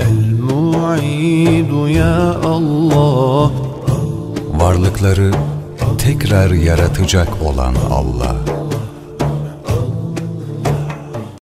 المعيد ya Allah, Varlıkları tekrar yaratacak olan Allah.